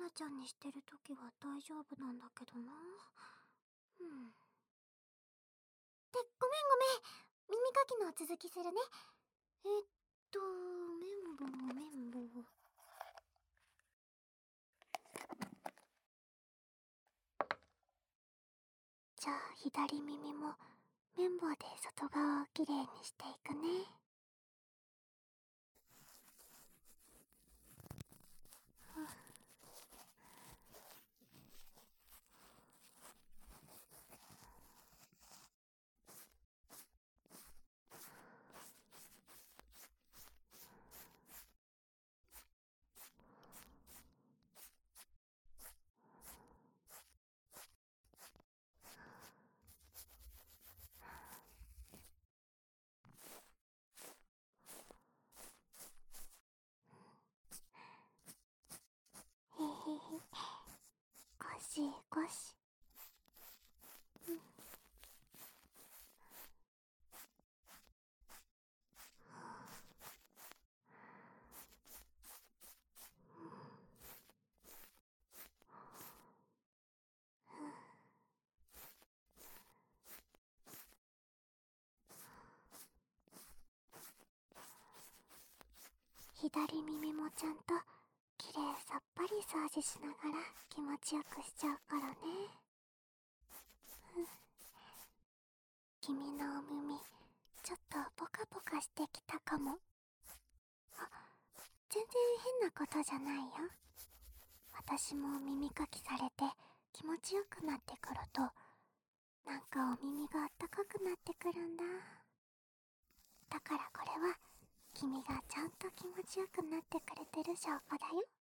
ナちゃんにしてる時は大丈夫なんだけどな。うん。ってごめんごめん。耳かきの続きするね。えっと綿棒綿棒。じゃあ左耳も綿棒で外側をきれいにしていくね。ゴシゴシうん左耳もちゃんと。れさっぱり掃除しながら気持ちよくしちゃうからね。うん。君のお耳ちょっとポカポカしてきたかも。あ全然変なことじゃないよ。私も耳かきされて気持ちよくなってくるとなんかお耳があったかくなってくるんだ。だからこれは君がちゃんと気持ちよくなってくれてる証拠だよ。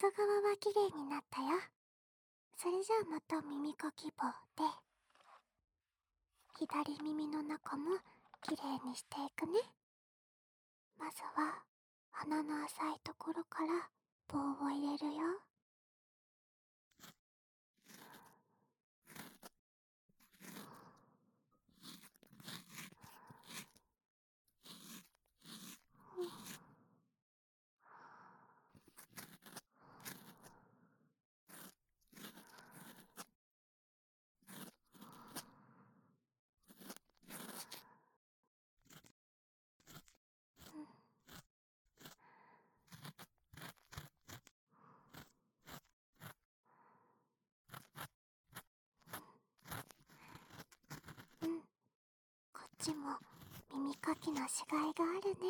外側は綺麗になったよ。それじゃあまた耳かき棒で。左耳の中も綺麗にしていくね。まずは鼻の浅いところから棒を入れるようんこっちも耳かきのしがいがあるね。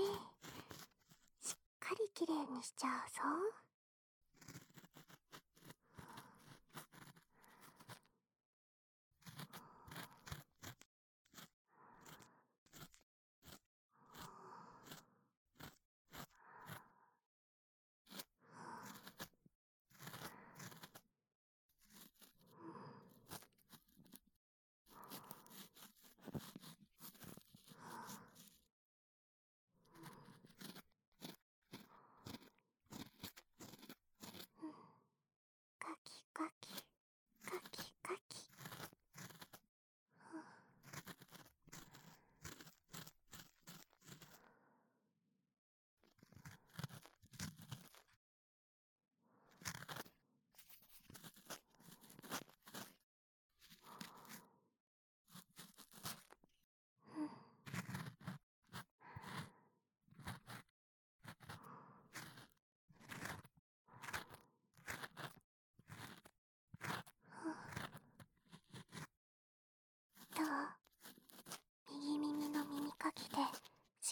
しっかりきれいにしちゃうぞ。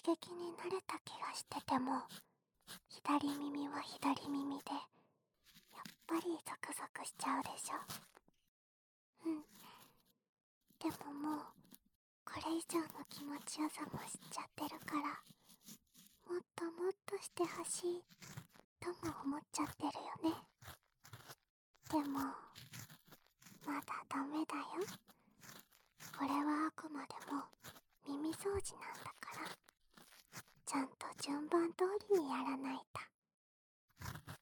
刺激に慣れた気がしてても左耳は左耳でやっぱりゾクゾクしちゃうでしょ。うん。でももうこれ以上の気持ちよさも知っちゃってるからもっともっとしてほしいとも思っちゃってるよね。でもまだダメだよ。これはあくまでも耳掃除なんだ。ちゃんと順番通りにやらないと。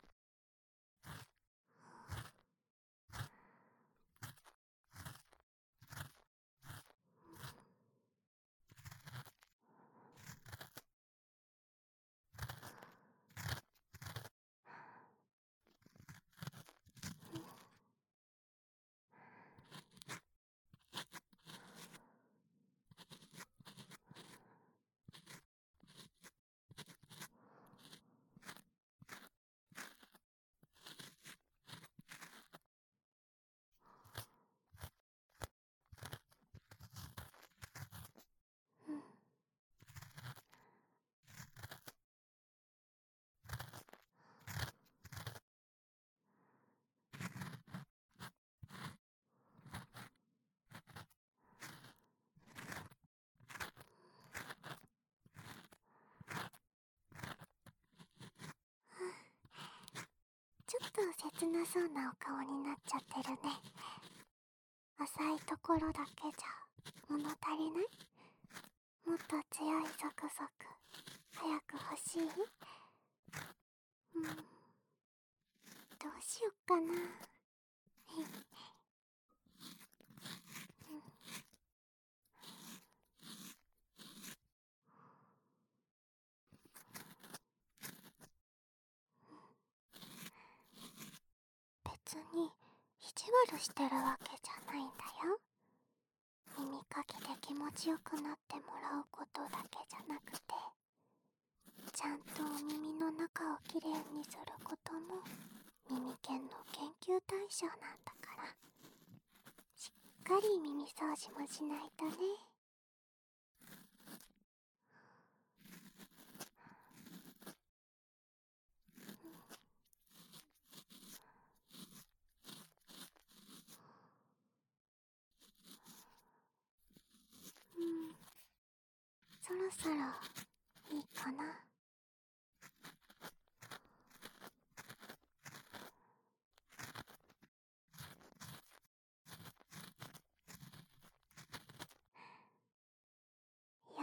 ちょっと切なそうなお顔になっちゃってるね。浅いところだけじゃ物足りない？もっと強いゾクゾク。早く欲しい？うん。どうしよっかな。に意地悪してるわけじゃないんだよ。耳かきで気持ちよくなってもらうことだけじゃなくてちゃんとお耳の中をきれいにすることも耳犬の研究対象なんだから。しっかり耳掃除もしないとね。そろいいかな？よ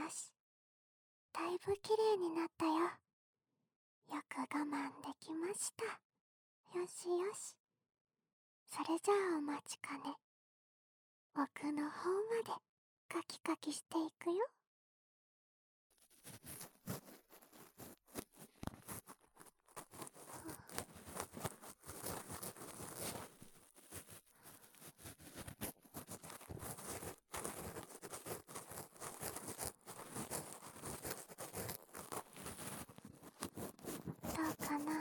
し。だいぶきれいになったよ。よく我慢できました。よしよし。それじゃあお待ちかね。奥の方までカキカキしていくよどうかな。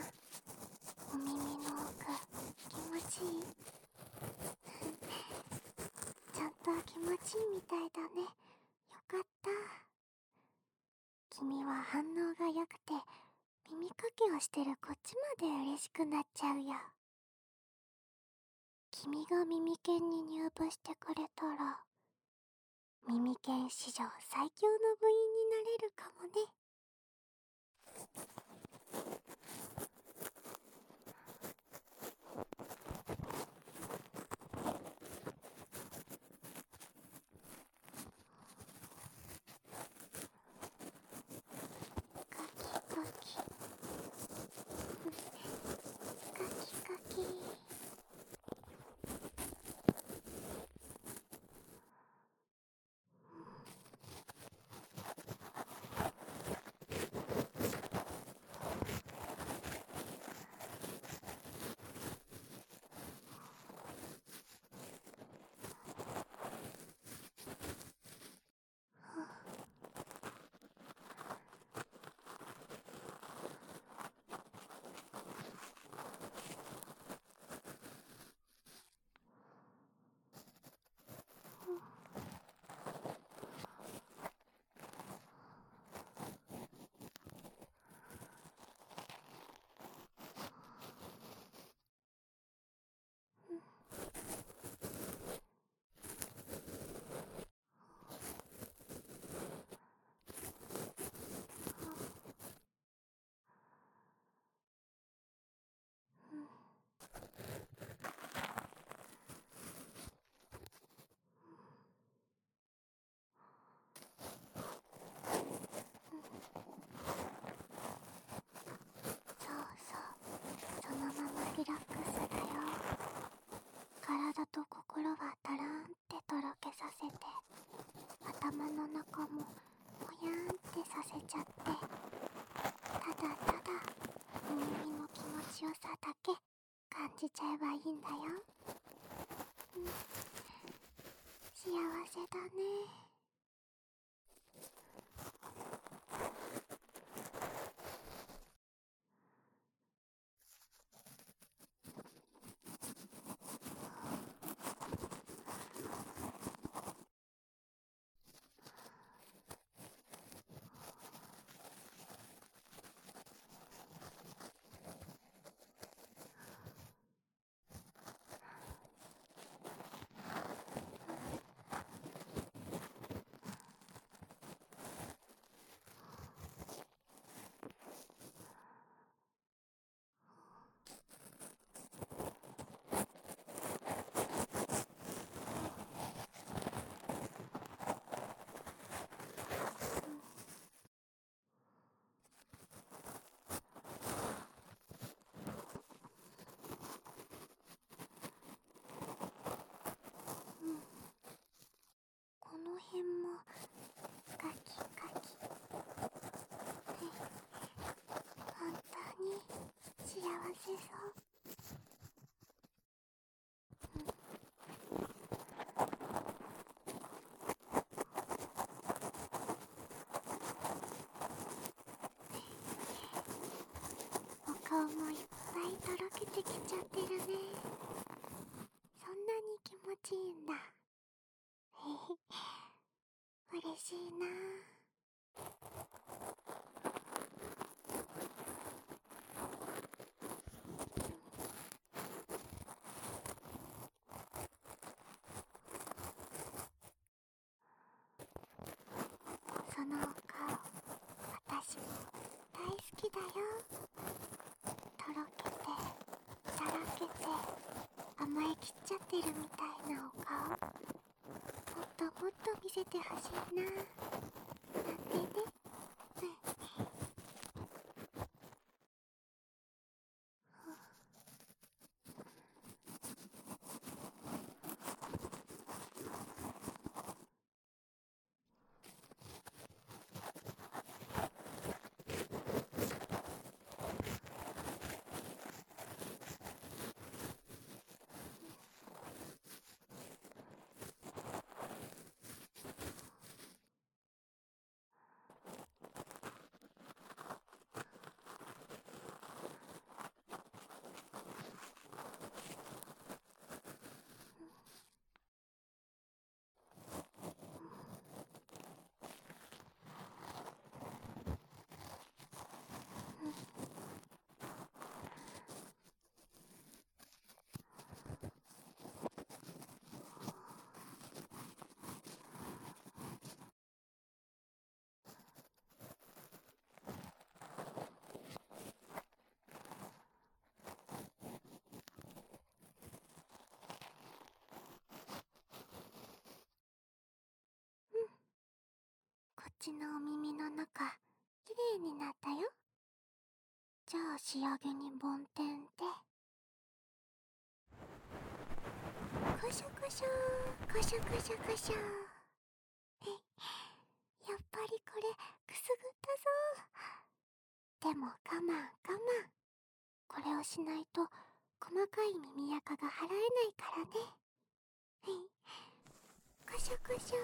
お耳の奥気持ちいい。ちゃんと気持ちいいみたいだね。よかった。君は反応が良くて耳かきをしてるこっちまで嬉しくなっちゃうよ。君が耳犬に入部してくれたら耳犬史上最強の部員になれるかもね。と心はタラーンってとろけさせて頭の中もぽやーんってさせちゃってただただお耳の気持ちよさだけ感じちゃえばいいんだよ、うん、幸せだね辺もカキカキ本当に幸せそう。お顔もいっぱいとろけてきちゃってるね。そんなに気持ちいいんだ。嬉しいな。そのお顔私大好きだよ。とろけてさらけて甘えきっちゃってるみたいなお顔。もっともっと見せてほしいななんてねちのお耳の中きれいになったよ。じゃあ仕上げに梵天で。コショコショコショコショコショやっぱりこれくすぐったぞ。でも我慢我慢。これをしないと細かい耳垢が払えないからね。コショコショこ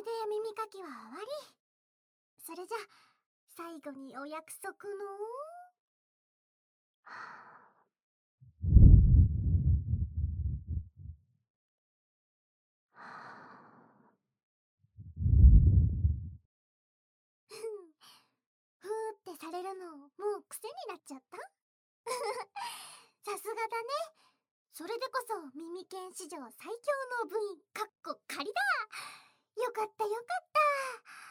れで耳かきは終わり。それじゃ最後にお約束の。ふーってされるのもう癖になっちゃった？さすがだね。それでこそ耳犬史上最強の部員かっこ仮だ。よかったよかった。